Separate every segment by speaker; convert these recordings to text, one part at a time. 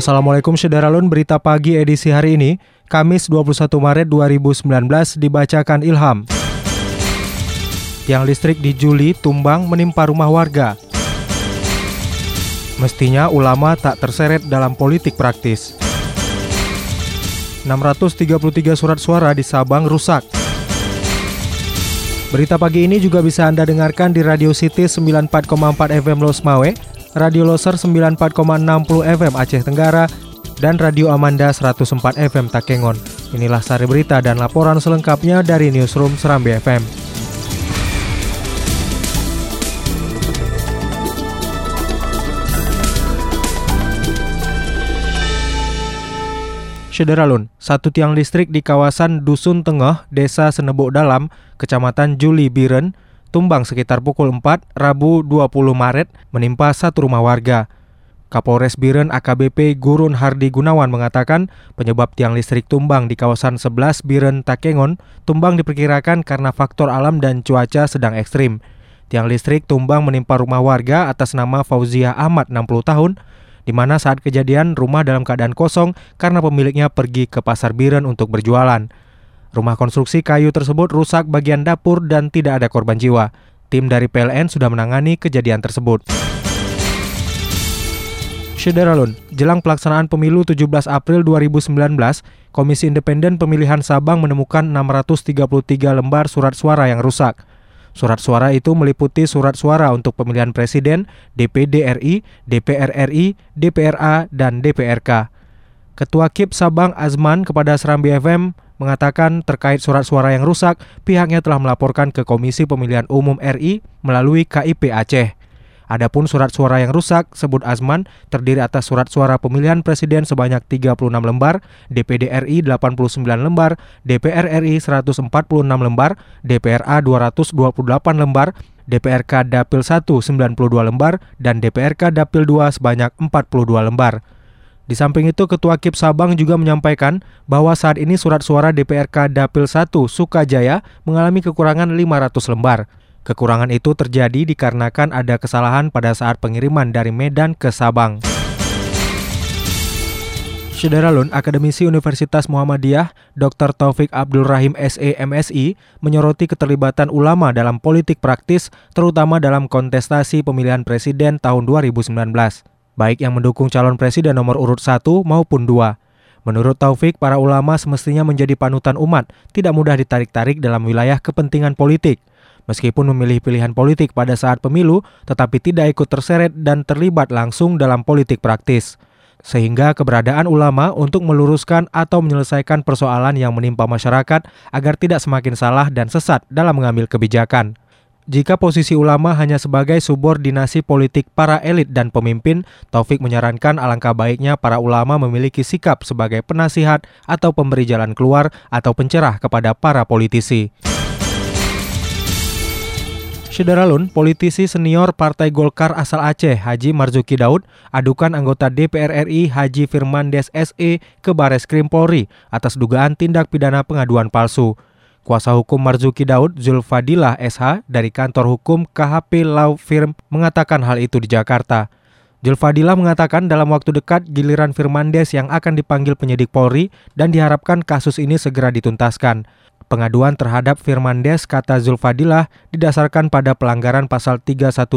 Speaker 1: Assalamualaikum Syederalun, berita pagi edisi hari ini, Kamis 21 Maret 2019 dibacakan Ilham. Tiang listrik di Juli tumbang menimpa rumah warga. Mestinya ulama tak terseret dalam politik praktis. 633 surat suara di Sabang rusak. Berita pagi ini juga bisa Anda dengarkan di Radio City 94,4 FM Los Mawe, Radio Loser 94,60 FM Aceh Tenggara, dan Radio Amanda 104 FM Takengon. Inilah sari berita dan laporan selengkapnya dari Newsroom Serambi FM. Syederalun, satu tiang listrik di kawasan Dusun Tengah, Desa Senebok Dalam, Kecamatan Juli Biren, tumbang sekitar pukul 4 Rabu 20 Maret menimpa satu rumah warga. Kapolres Biren AKBP Gurun Hardi Gunawan mengatakan penyebab tiang listrik tumbang di kawasan 11 Biren Takengon tumbang diperkirakan karena faktor alam dan cuaca sedang ekstrim. Tiang listrik tumbang menimpa rumah warga atas nama Fauzia Ahmad 60 tahun di mana saat kejadian rumah dalam keadaan kosong karena pemiliknya pergi ke pasar Biren untuk berjualan. Rumah konstruksi kayu tersebut rusak bagian dapur dan tidak ada korban jiwa. Tim dari PLN sudah menangani kejadian tersebut. Syederalun, jelang pelaksanaan pemilu 17 April 2019, Komisi Independen Pemilihan Sabang menemukan 633 lembar surat suara yang rusak. Surat suara itu meliputi surat suara untuk pemilihan presiden, DPD RI, DPR RI, DPRA, dan DPRK. Ketua KIP Sabang Azman kepada Serambi FM mengatakan terkait surat suara yang rusak, pihaknya telah melaporkan ke Komisi Pemilihan Umum RI melalui KIP Aceh. Adapun surat suara yang rusak, sebut Azman, terdiri atas surat suara pemilihan presiden sebanyak 36 lembar, DPD RI 89 lembar, DPR RI 146 lembar, DPRA 228 lembar, DPRK Dapil 1 92 lembar, dan DPRK Dapil 2 sebanyak 42 lembar. Di samping itu, Ketua KIP Sabang juga menyampaikan bahwa saat ini surat suara DPRK Dapil 1 Sukajaya mengalami kekurangan 500 lembar. Kekurangan itu terjadi dikarenakan ada kesalahan pada saat pengiriman dari Medan ke Sabang. Syederalun, Akademisi Universitas Muhammadiyah, Dr. Taufik Abdul Rahim SE MSI, menyoroti keterlibatan ulama dalam politik praktis, terutama dalam kontestasi pemilihan presiden tahun 2019, baik yang mendukung calon presiden nomor urut 1 maupun 2. Menurut Taufik, para ulama semestinya menjadi panutan umat, tidak mudah ditarik-tarik dalam wilayah kepentingan politik. Meskipun memilih pilihan politik pada saat pemilu, tetapi tidak ikut terseret dan terlibat langsung dalam politik praktis. Sehingga keberadaan ulama untuk meluruskan atau menyelesaikan persoalan yang menimpa masyarakat agar tidak semakin salah dan sesat dalam mengambil kebijakan. Jika posisi ulama hanya sebagai subordinasi politik para elit dan pemimpin, Taufik menyarankan alangkah baiknya para ulama memiliki sikap sebagai penasihat atau pemberi jalan keluar atau pencerah kepada para politisi. Syederalun, politisi senior Partai Golkar asal Aceh, Haji Marzuki Daud, adukan anggota DPR RI Haji Firmandes SE ke Bares Krim Polri atas dugaan tindak pidana pengaduan palsu. Kuasa hukum Marzuki Daud, Zulfadilah SH, dari kantor hukum KHP Law Firm mengatakan hal itu di Jakarta. Zulfadilah mengatakan dalam waktu dekat giliran Firmandes yang akan dipanggil penyidik Polri dan diharapkan kasus ini segera dituntaskan. Pengaduan terhadap Firmandes kata Zulfadilah didasarkan pada pelanggaran pasal 317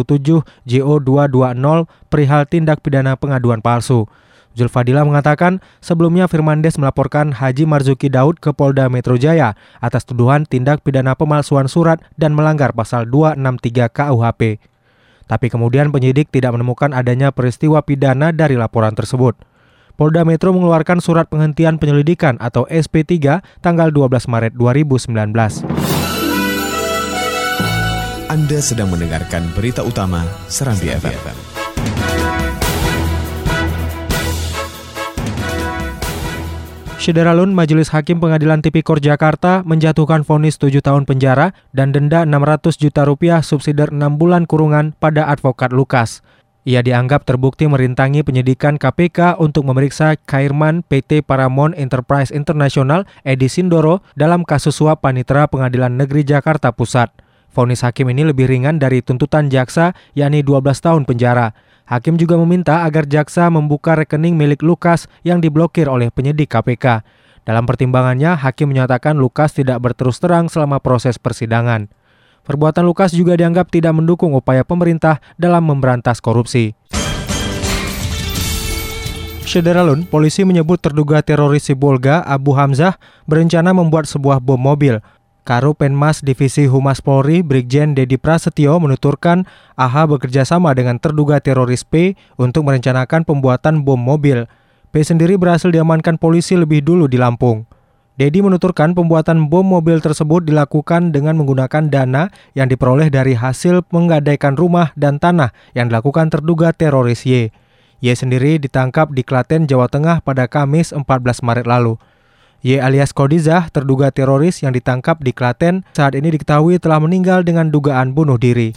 Speaker 1: JO 220 perihal tindak pidana pengaduan palsu. Zulfadilah mengatakan sebelumnya Firmandes melaporkan Haji Marzuki Daud ke Polda Metro Jaya atas tuduhan tindak pidana pemalsuan surat dan melanggar pasal 263 KUHP. Tapi kemudian penyidik tidak menemukan adanya peristiwa pidana dari laporan tersebut. Polda Metro mengeluarkan surat penghentian penyelidikan atau SP3 tanggal 12 Maret 2019.
Speaker 2: Anda sedang mendengarkan berita utama Serambi FM.
Speaker 1: Syederalun, Majelis Hakim Pengadilan Tipikor Jakarta menjatuhkan vonis 7 tahun penjara dan denda 600 juta rupiah subsidi 6 bulan kurungan pada advokat Lukas. Ia dianggap terbukti merintangi penyidikan KPK untuk memeriksa Kairman PT Paramount Enterprise International Edi Sindoro dalam kasus suap panitera Pengadilan Negeri Jakarta Pusat. Vonis hakim ini lebih ringan dari tuntutan jaksa, yakni 12 tahun penjara. Hakim juga meminta agar jaksa membuka rekening milik Lukas yang diblokir oleh penyidik KPK. Dalam pertimbangannya, hakim menyatakan Lukas tidak berterus terang selama proses persidangan. Perbuatan Lukas juga dianggap tidak mendukung upaya pemerintah dalam memberantas korupsi. Syederalun, polisi menyebut terduga teroris Sibolga, Abu Hamzah, berencana membuat sebuah bom mobil. Karopenmas Divisi Humas Polri Brigjen Dedi Prasetyo menuturkan AH bekerja sama dengan terduga teroris P untuk merencanakan pembuatan bom mobil. P sendiri berhasil diamankan polisi lebih dulu di Lampung. Dedi menuturkan pembuatan bom mobil tersebut dilakukan dengan menggunakan dana yang diperoleh dari hasil menggadaikan rumah dan tanah yang dilakukan terduga teroris Y. Y sendiri ditangkap di Klaten, Jawa Tengah pada Kamis 14 Maret lalu. Y alias Kodizah, terduga teroris yang ditangkap di Klaten, saat ini diketahui telah meninggal dengan dugaan bunuh diri.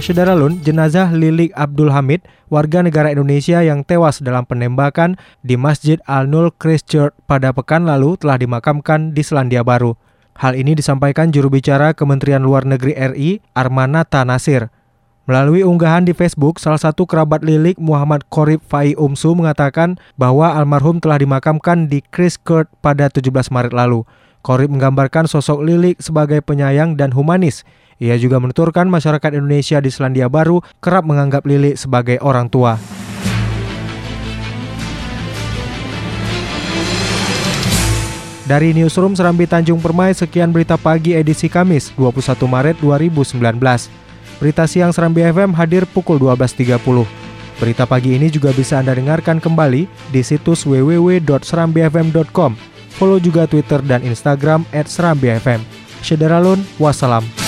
Speaker 1: Syederalun, jenazah Lilik Abdul Hamid, warga negara Indonesia yang tewas dalam penembakan di Masjid Al-Nur Christchurch pada pekan lalu telah dimakamkan di Selandia Baru. Hal ini disampaikan juru bicara Kementerian Luar Negeri RI, Armanata Nasir. Melalui unggahan di Facebook, salah satu kerabat Lilik Muhammad Korib Fai Umsu mengatakan bahwa almarhum telah dimakamkan di Christchurch pada 17 Maret lalu. Korib menggambarkan sosok Lilik sebagai penyayang dan humanis. Ia juga menuturkan masyarakat Indonesia di Selandia Baru kerap menganggap Lilik sebagai orang tua. Dari Newsroom Serambi Tanjung Permai, sekian berita pagi edisi Kamis 21 Maret 2019. Berita siang Serambi FM hadir pukul 12.30. Berita pagi ini juga bisa Anda dengarkan kembali di situs www.serambifm.com. Follow juga Twitter dan Instagram @serambifm. Syederalun, wassalam.